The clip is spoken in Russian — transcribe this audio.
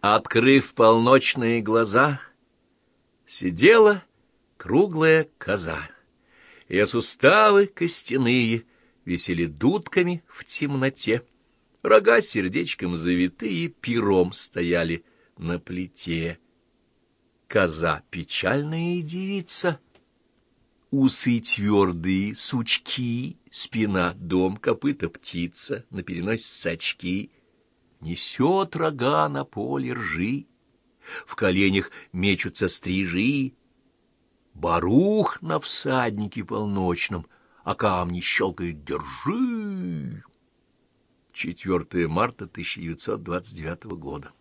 Открыв полночные глаза, сидела круглая коза. Ее суставы костяные висели дудками в темноте. Рога сердечком завитые пером стояли на плите. Коза печальная девица, усы твердые, сучки, спина, дом, копыта, птица, на переносице очки. Несет рога на поле ржи, в коленях мечутся стрижи. Барух на всаднике полночном, а камни щелкает «Держи!» 4 марта 1929 года.